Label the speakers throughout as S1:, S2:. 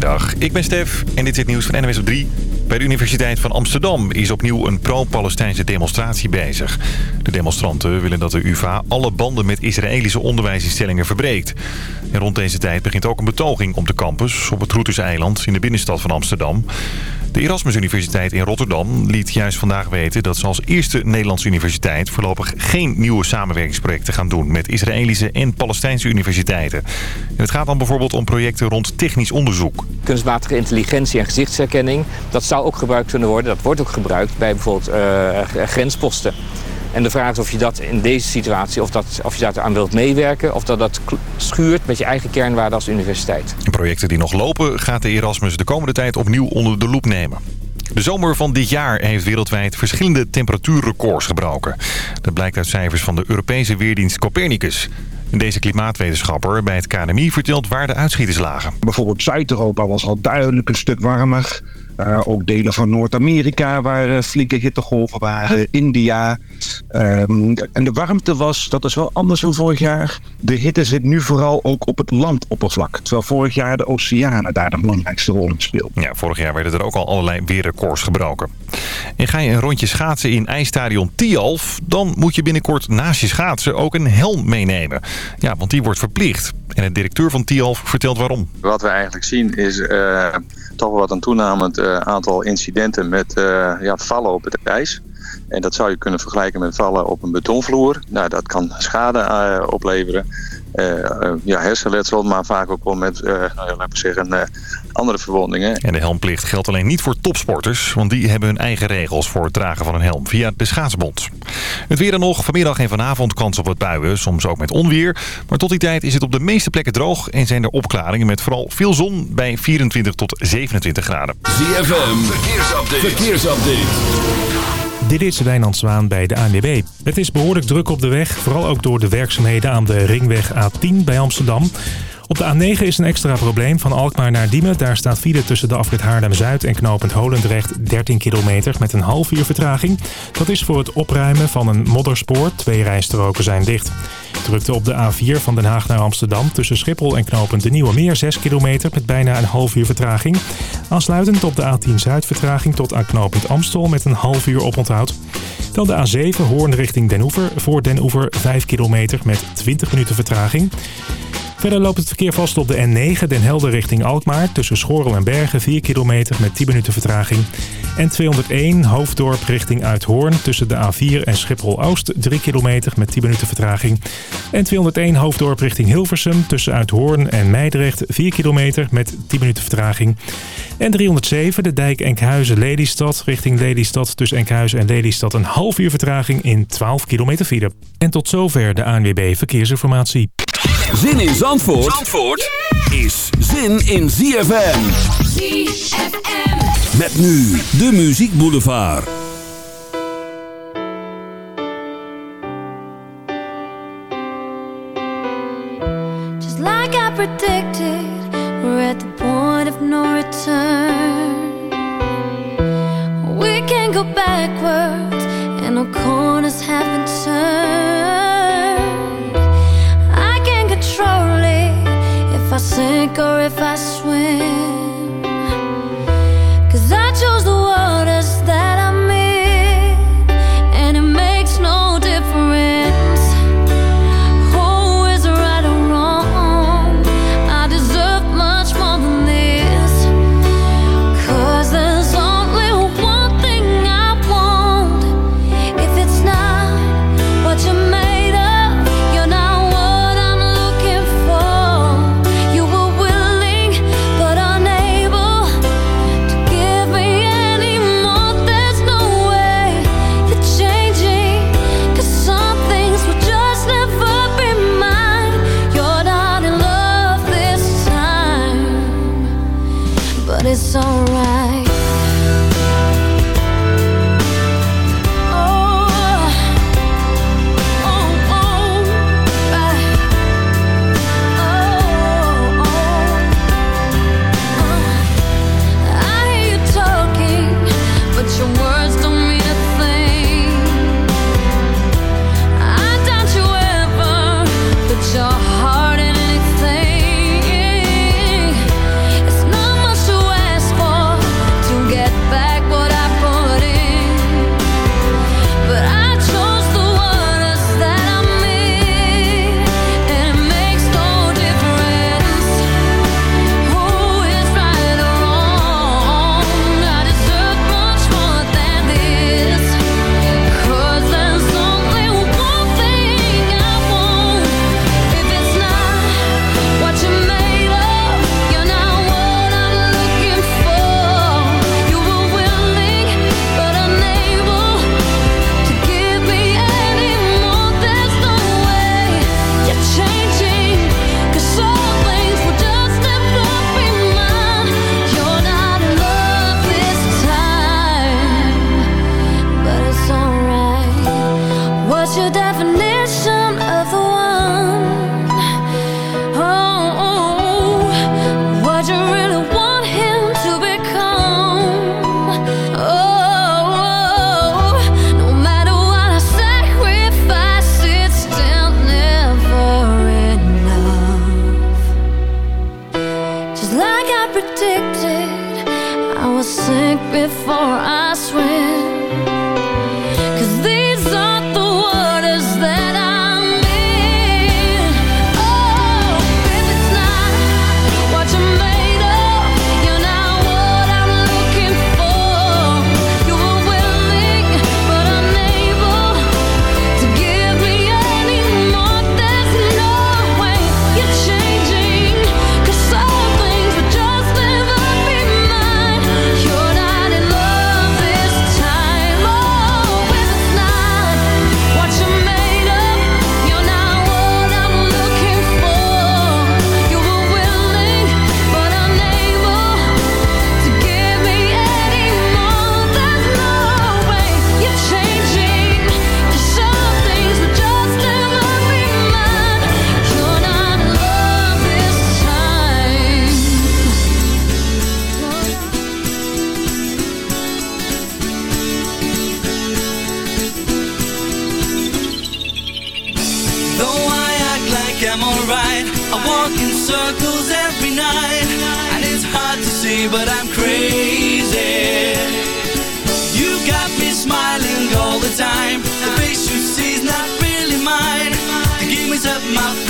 S1: Goedemiddag, ik ben Stef en dit is het nieuws van NWS op 3. Bij de Universiteit van Amsterdam is opnieuw een pro-Palestijnse demonstratie bezig. De demonstranten willen dat de UvA alle banden met Israëlische onderwijsinstellingen verbreekt. En rond deze tijd begint ook een betoging op de campus op het Roeterseiland in de binnenstad van Amsterdam. De Erasmus Universiteit in Rotterdam liet juist vandaag weten dat ze als eerste Nederlandse universiteit voorlopig geen nieuwe samenwerkingsprojecten gaan doen met Israëlische en Palestijnse universiteiten. En het gaat dan bijvoorbeeld om projecten rond technisch onderzoek.
S2: Kunstmatige intelligentie en gezichtsherkenning, dat zou ook gebruikt kunnen worden. Dat wordt ook gebruikt bij bijvoorbeeld uh, grensposten. En de vraag is of je dat in deze situatie, of, dat, of je daar aan wilt meewerken... of dat dat schuurt met je eigen kernwaarde als universiteit.
S1: Projecten die nog lopen gaat de Erasmus de komende tijd opnieuw onder de loep nemen. De zomer van dit jaar heeft wereldwijd verschillende temperatuurrecords gebroken. Dat blijkt uit cijfers van de Europese weerdienst Copernicus. Deze klimaatwetenschapper bij het KNMI vertelt waar de uitschieters lagen.
S3: Bijvoorbeeld Zuid-Europa was al duidelijk een stuk warmer. Uh, ook delen van Noord-Amerika waar uh, flinke hittegolven waren. India. Um, en de warmte was, dat is wel anders dan vorig jaar. De hitte zit nu vooral ook op het landoppervlak. Terwijl vorig jaar de oceanen daar de belangrijkste rol in speelden.
S1: Ja, vorig jaar werden er ook al allerlei weerrecords gebroken. En ga je een rondje schaatsen in ijsstadion Tialf... dan moet je binnenkort naast je schaatsen ook een helm meenemen. Ja, want die wordt verplicht. En de directeur van Tialf vertelt waarom.
S4: Wat we eigenlijk zien is uh, toch wat een toenamend uh, aantal incidenten met uh, ja, vallen op het ijs. En dat zou je kunnen vergelijken met vallen op een betonvloer. Nou, dat kan schade opleveren. Ja, hersenletsel, maar vaak ook wel met, nou, laten we zeggen, andere verwondingen.
S1: En de helmplicht geldt alleen niet voor topsporters, want die hebben hun eigen regels voor het dragen van een helm via de schaatsbond. Het weer dan nog, vanmiddag en vanavond kans op wat buien, soms ook met onweer. Maar tot die tijd is het op de meeste plekken droog en zijn er opklaringen met vooral veel zon bij 24 tot 27 graden.
S5: ZFM, verkeersupdate. verkeersupdate.
S6: Dit is Wijnand Zwaan bij de ANWB. Het is behoorlijk druk op de weg, vooral ook door de werkzaamheden aan de ringweg A10 bij Amsterdam. Op de A9 is een extra probleem van Alkmaar naar Diemen. Daar staat file tussen de afrit Haarlem-Zuid en knooppunt Holendrecht 13 kilometer met een half uur vertraging. Dat is voor het opruimen van een modderspoor. Twee rijstroken zijn dicht. Drukte op de A4 van Den Haag naar Amsterdam tussen Schiphol en knooppunt de Nieuwe Meer 6 kilometer met bijna een half uur vertraging. Aansluitend op de A10 Zuid vertraging tot aan knooppunt Amstel met een half uur oponthoud. Dan de A7 Hoorn richting Den Oever. Voor Den Oever 5 kilometer met 20 minuten vertraging. Verder loopt het verkeer vast op de N9 Den Helder richting Alkmaar. Tussen Schorel en Bergen 4 kilometer met 10 minuten vertraging. En 201 Hoofddorp richting Uithoorn. Tussen de A4 en Schiphol-Oost 3 kilometer met 10 minuten vertraging. En 201 Hoofddorp richting Hilversum. Tussen Uithoorn en Meidrecht 4 kilometer met 10 minuten vertraging. En 307 de dijk Enkhuizen-Lelystad richting Lelystad. Tussen Enkhuizen en Lelystad een half uur vertraging in 12 kilometer file. En tot zover de ANWB Verkeersinformatie.
S5: Zin in Zandvoort, Zandvoort is zin in ZFM.
S7: ZFM.
S5: Met nu de Muziek Boulevard.
S8: Just like I predicted, we're at the point of no return. We can go backwards, and no corners haven't turned. Sink or if I swim. but I'm
S7: crazy. You got me smiling all the time. The face you see is not really mine. The game is up my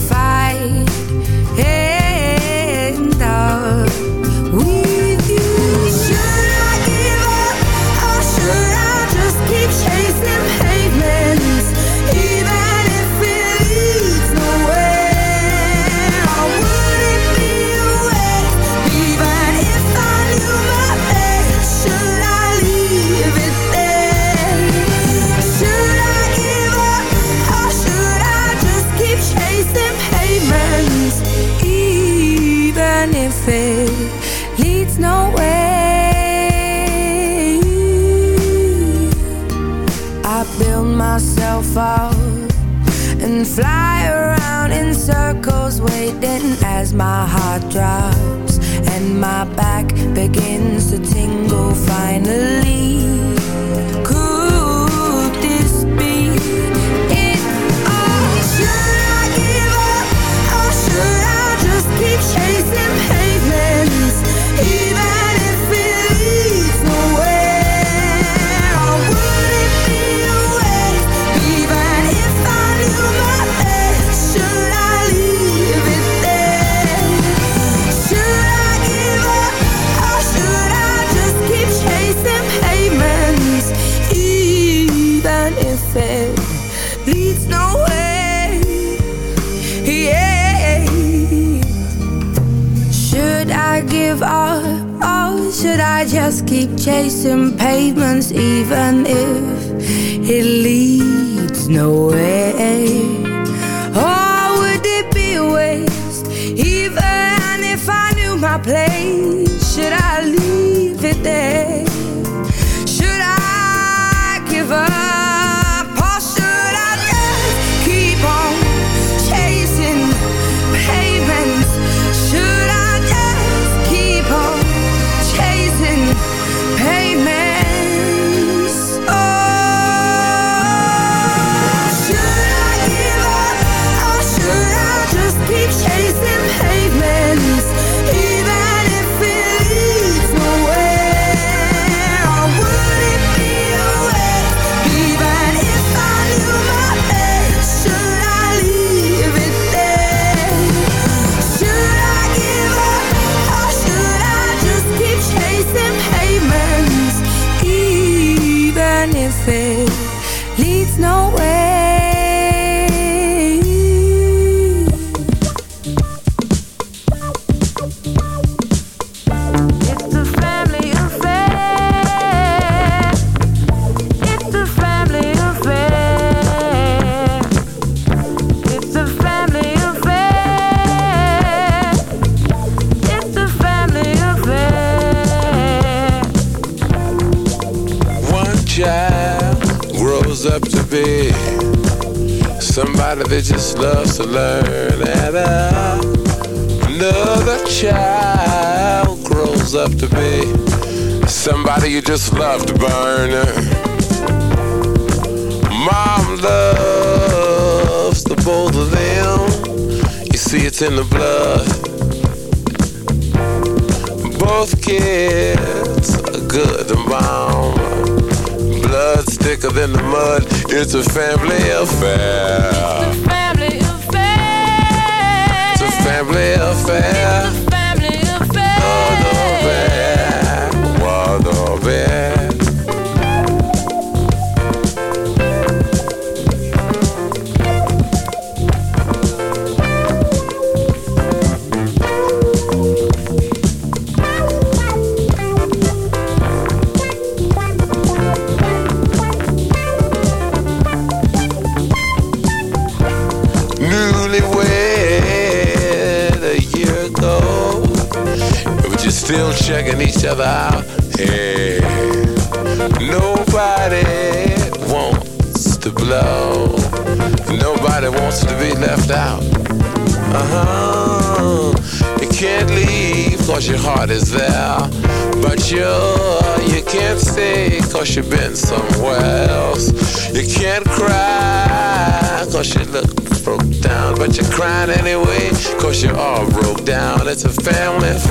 S9: it's a family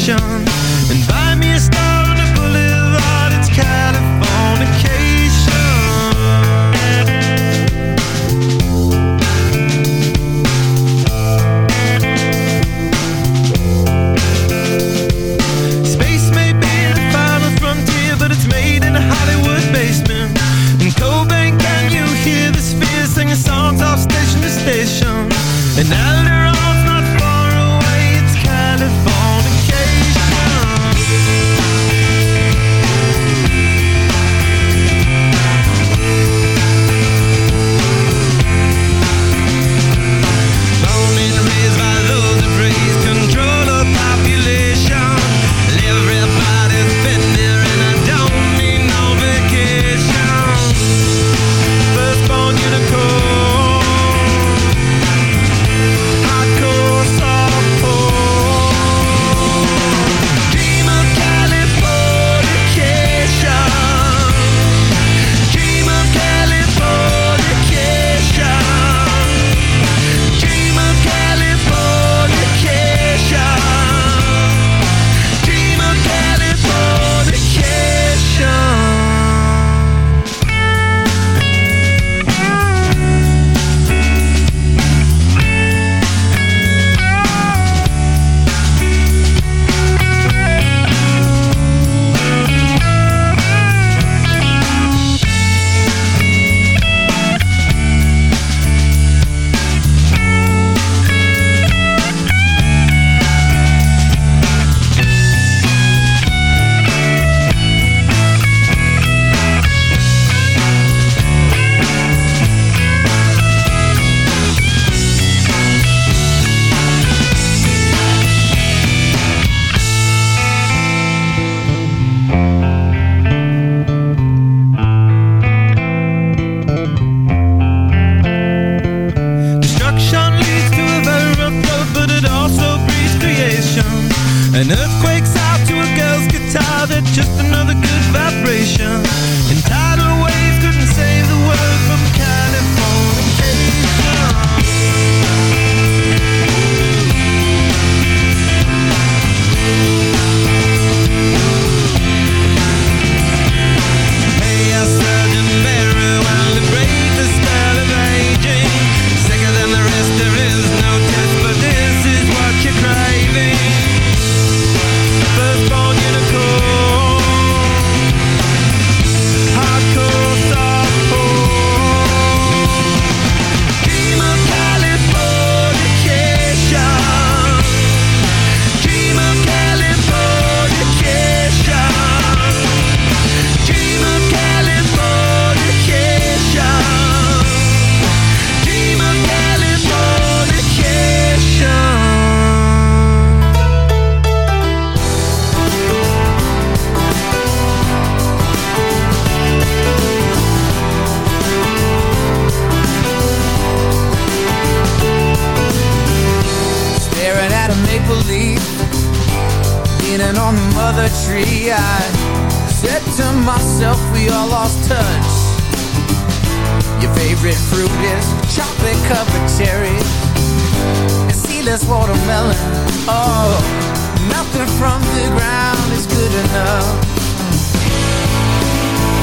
S10: passion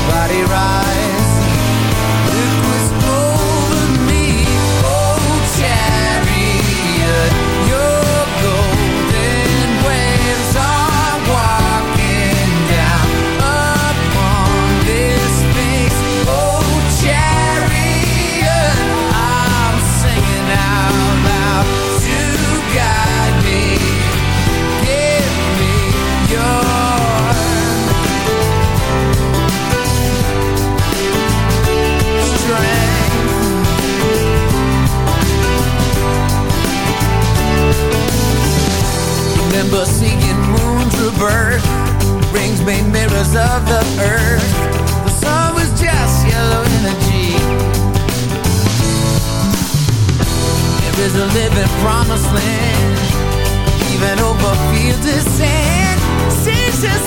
S10: Body right.
S11: Remember seeing moons reverse Rings made mirrors of the earth. The sun was just yellow energy. There is a living promised land Even over fields of sand.
S9: Seasons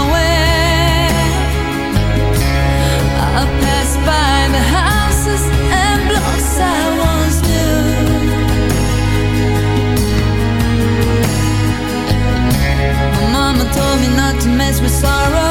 S9: With sorrow,